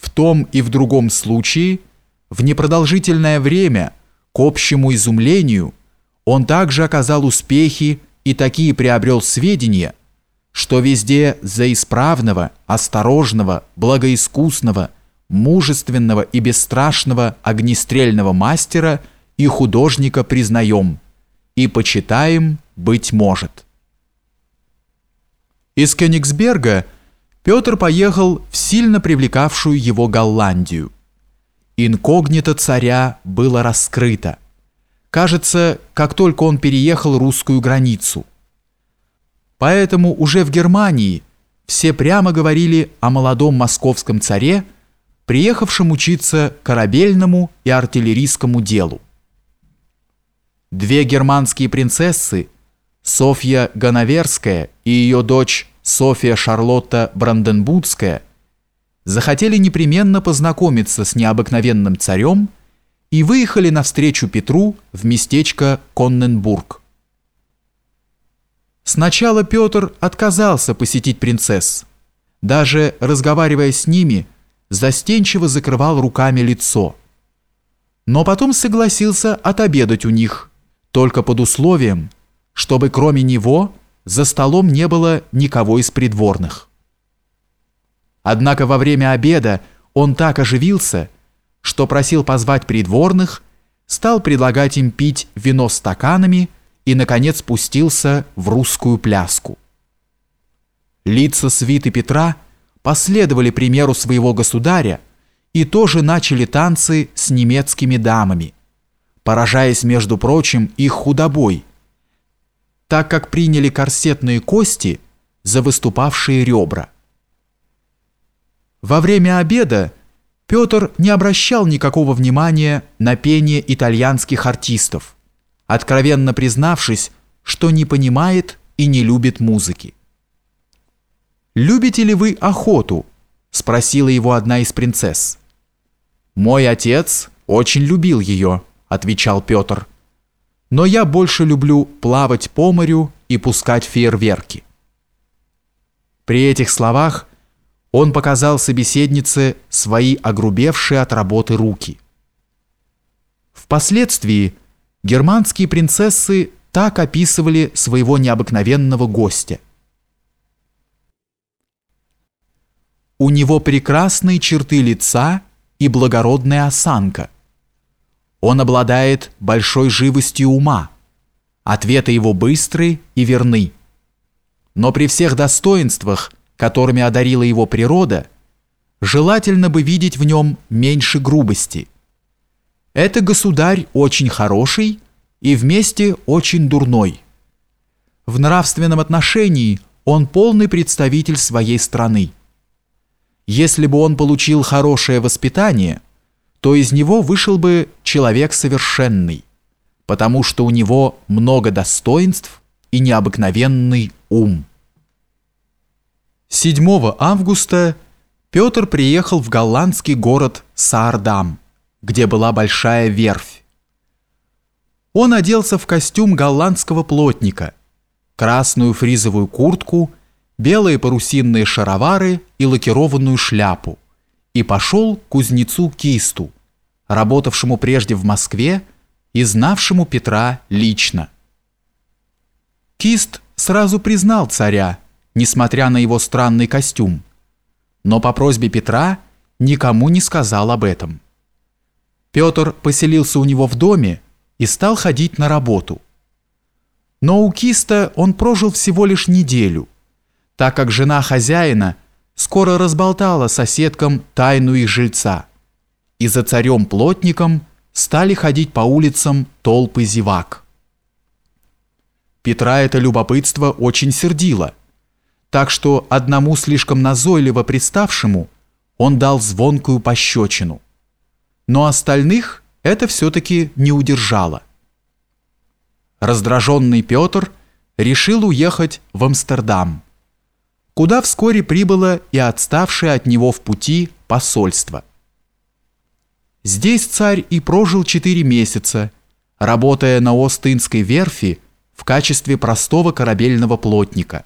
В том и в другом случае, в непродолжительное время, к общему изумлению, он также оказал успехи и такие приобрел сведения, что везде за исправного, осторожного, благоискусного, мужественного и бесстрашного огнестрельного мастера и художника признаем и почитаем, быть может. Из Кёнигсберга Петр поехал в сильно привлекавшую его Голландию. Инкогнито царя было раскрыто. Кажется, как только он переехал русскую границу. Поэтому уже в Германии все прямо говорили о молодом московском царе, приехавшем учиться корабельному и артиллерийскому делу. Две германские принцессы, Софья Ганаверская и ее дочь София Шарлотта Бранденбургская, захотели непременно познакомиться с необыкновенным царем и выехали навстречу Петру в местечко Конненбург. Сначала Петр отказался посетить принцесс. Даже разговаривая с ними, застенчиво закрывал руками лицо. Но потом согласился отобедать у них, только под условием, чтобы кроме него за столом не было никого из придворных. Однако во время обеда он так оживился, что просил позвать придворных, стал предлагать им пить вино стаканами и, наконец, спустился в русскую пляску. Лица свиты Петра последовали примеру своего государя и тоже начали танцы с немецкими дамами, поражаясь, между прочим, их худобой, так как приняли корсетные кости за выступавшие ребра. Во время обеда Петр не обращал никакого внимания на пение итальянских артистов, откровенно признавшись, что не понимает и не любит музыки. «Любите ли вы охоту?» – спросила его одна из принцесс. «Мой отец очень любил ее», – отвечал Петр. «Но я больше люблю плавать по морю и пускать фейерверки». При этих словах он показал собеседнице свои огрубевшие от работы руки. Впоследствии германские принцессы так описывали своего необыкновенного гостя. У него прекрасные черты лица и благородная осанка. Он обладает большой живостью ума. Ответы его быстры и верны. Но при всех достоинствах, которыми одарила его природа, желательно бы видеть в нем меньше грубости – это государь очень хороший и вместе очень дурной. В нравственном отношении он полный представитель своей страны. Если бы он получил хорошее воспитание, то из него вышел бы человек совершенный, потому что у него много достоинств и необыкновенный ум. 7 августа Петр приехал в голландский город Саардам где была большая верфь. Он оделся в костюм голландского плотника, красную фризовую куртку, белые парусинные шаровары и лакированную шляпу и пошел к кузнецу Кисту, работавшему прежде в Москве и знавшему Петра лично. Кист сразу признал царя, несмотря на его странный костюм, но по просьбе Петра никому не сказал об этом. Петр поселился у него в доме и стал ходить на работу. Но у Киста он прожил всего лишь неделю, так как жена хозяина скоро разболтала соседкам тайну их жильца, и за царем-плотником стали ходить по улицам толпы зевак. Петра это любопытство очень сердило, так что одному слишком назойливо приставшему он дал звонкую пощечину – но остальных это все-таки не удержало. Раздраженный Петр решил уехать в Амстердам, куда вскоре прибыло и отставшее от него в пути посольство. Здесь царь и прожил четыре месяца, работая на Остинской верфи в качестве простого корабельного плотника.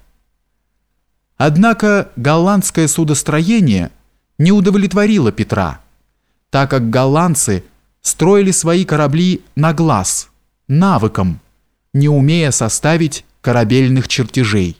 Однако голландское судостроение не удовлетворило Петра, так как голландцы строили свои корабли на глаз, навыком, не умея составить корабельных чертежей.